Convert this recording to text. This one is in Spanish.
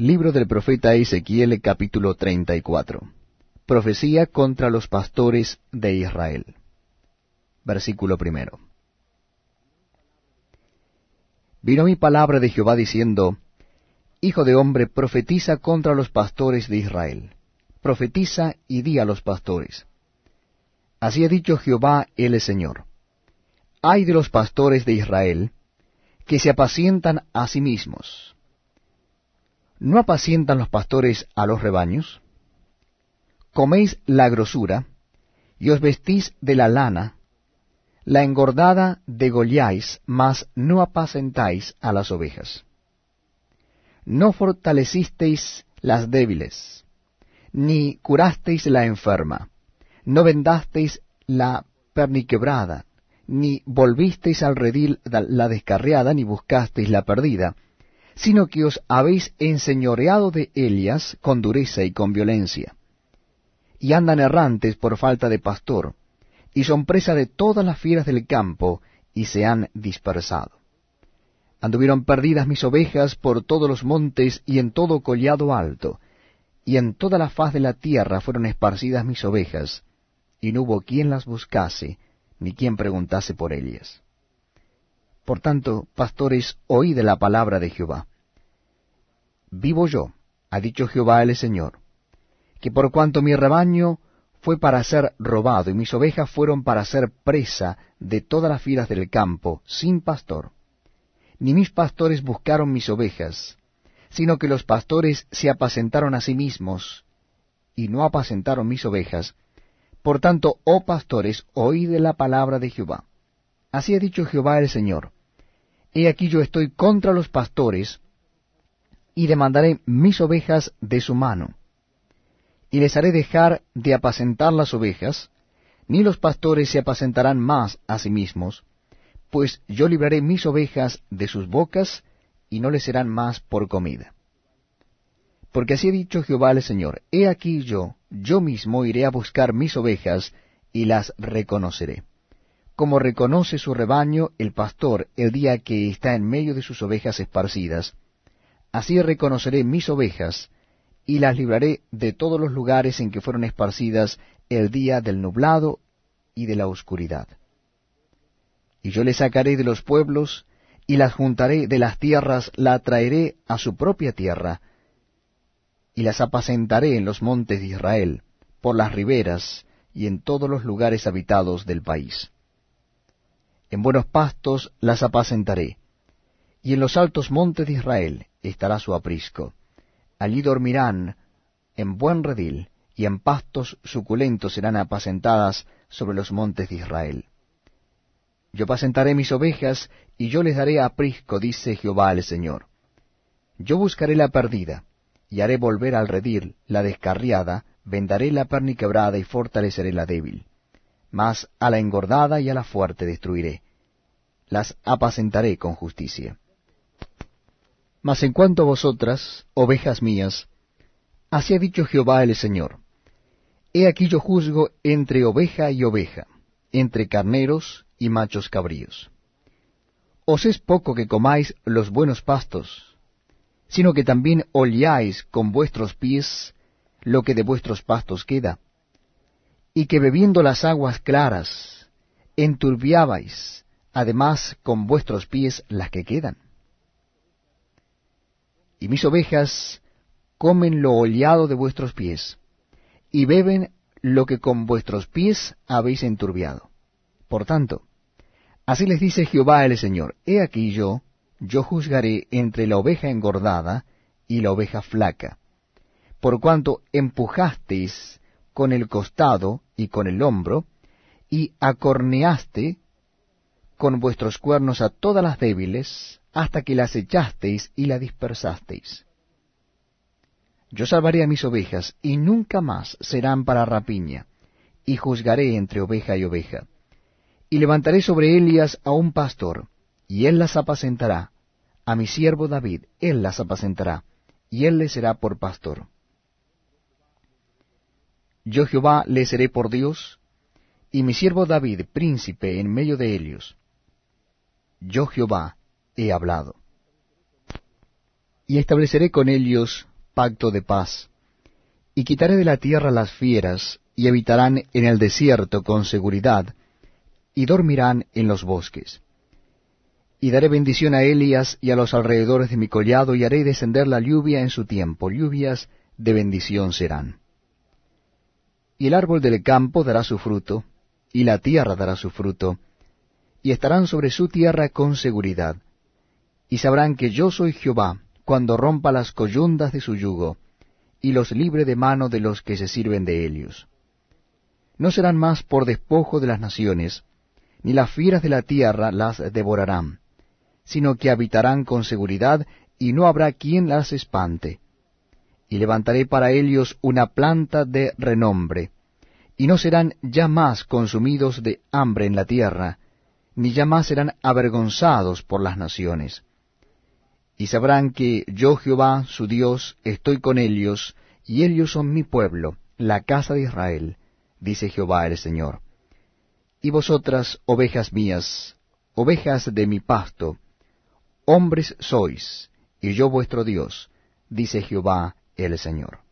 Libro del profeta Ezequiel capítulo 34. Profecía contra los pastores de Israel. Versículo primero. Vino mi palabra de Jehová diciendo, Hijo de hombre, profetiza contra los pastores de Israel. Profetiza y di a los pastores. Así ha dicho Jehová el Señor. Hay de los pastores de Israel que se apacientan a sí mismos ¿No apacientan los pastores a los rebaños? Coméis la grosura, y os vestís de la lana, la engordada degolláis, mas no apacentáis a las ovejas. No fortalecisteis las débiles, ni curasteis la enferma, no vendasteis la perniquebrada, ni volvisteis al redil la descarriada, ni buscasteis la perdida, sino que os habéis enseñoreado de ellas con dureza y con violencia. Y andan errantes por falta de pastor, y son presa de todas las fieras del campo, y se han dispersado. Anduvieron perdidas mis ovejas por todos los montes y en todo collado alto, y en toda la faz de la tierra fueron esparcidas mis ovejas, y no hubo quien las buscase, ni quien preguntase por ellas. Por tanto, pastores, oíd la palabra de Jehová. Vivo yo, ha dicho Jehová el Señor, que por cuanto mi rebaño fue para ser robado y mis ovejas fueron para ser presa de todas las filas del campo, sin pastor, ni mis pastores buscaron mis ovejas, sino que los pastores se apacentaron a sí mismos, y no apacentaron mis ovejas. Por tanto, oh pastores, oíd la palabra de Jehová. Así ha dicho Jehová el Señor. He aquí yo estoy contra los pastores, y demandaré mis ovejas de su mano. Y les haré dejar de apacentar las ovejas, ni los pastores se apacentarán más a sí mismos, pues yo libraré mis ovejas de sus bocas, y no les serán más por comida. Porque así ha dicho Jehová el Señor, He aquí yo, yo mismo iré a buscar mis ovejas, y las reconoceré. Como reconoce su rebaño el pastor el día que está en medio de sus ovejas esparcidas, Así reconoceré mis ovejas, y las libraré de todos los lugares en que fueron esparcidas el día del nublado y de la oscuridad. Y yo les sacaré de los pueblos, y las juntaré de las tierras, la traeré a su propia tierra, y las apacentaré en los montes de Israel, por las riberas, y en todos los lugares habitados del país. En buenos pastos las apacentaré, y en los altos montes de Israel estará su aprisco. Allí dormirán en buen redil, y en pastos suculentos serán apacentadas sobre los montes de Israel. Yo apacentaré mis ovejas, y yo les daré aprisco, dice Jehová el Señor. Yo buscaré la perdida, y haré volver al redil la descarriada, vendaré la perniquebrada y fortaleceré la débil. Mas a la engordada y a la fuerte destruiré. Las apacentaré con justicia. Mas en cuanto a vosotras, ovejas mías, así ha dicho Jehová el Señor, He aquí yo juzgo entre oveja y oveja, entre carneros y machos cabríos. Os es poco que comáis los buenos pastos, sino que también oliáis con vuestros pies lo que de vuestros pastos queda, y que bebiendo las aguas claras, enturbiabais, además con vuestros pies las que quedan y mis ovejas comen lo oleado de vuestros pies, y beben lo que con vuestros pies habéis enturbiado. Por tanto, así les dice Jehová el Señor, He aquí yo, yo juzgaré entre la oveja engordada y la oveja flaca, por cuanto empujasteis con el costado y con el hombro, y acorneaste con vuestros cuernos a todas las débiles, hasta que las echasteis y la dispersasteis. Yo salvaré a mis ovejas, y nunca más serán para rapiña, y juzgaré entre oveja y oveja. Y levantaré sobre ellas a un pastor, y él las apacentará. A mi siervo David, él las apacentará, y él le será por pastor. Yo Jehová le seré por Dios, y mi siervo David príncipe en medio de ellos. Yo Jehová he hablado. Y estableceré con ellos pacto de paz. Y quitaré de la tierra las fieras, y habitarán en el desierto con seguridad, y dormirán en los bosques. Y daré bendición a Elias y a los alrededores de mi collado, y haré descender la lluvia en su tiempo, lluvias de bendición serán. Y el árbol del campo dará su fruto, y la tierra dará su fruto, y estarán sobre su tierra con seguridad, y sabrán que yo soy Jehová, cuando rompa las coyundas de su yugo, y los libre de mano de los que se sirven de ellos. No serán más por despojo de las naciones, ni las fieras de la tierra las devorarán, sino que habitarán con seguridad, y no habrá quien las espante. Y levantaré para ellos una planta de renombre, y no serán ya más consumidos de hambre en la tierra, ni ya más serán avergonzados por las naciones. Y sabrán que yo Jehová, su Dios, estoy con ellos, y ellos son mi pueblo, la casa de Israel, dice Jehová el Señor. Y vosotras, ovejas mías, ovejas de mi pasto, hombres sois, y yo vuestro Dios, dice Jehová el Señor.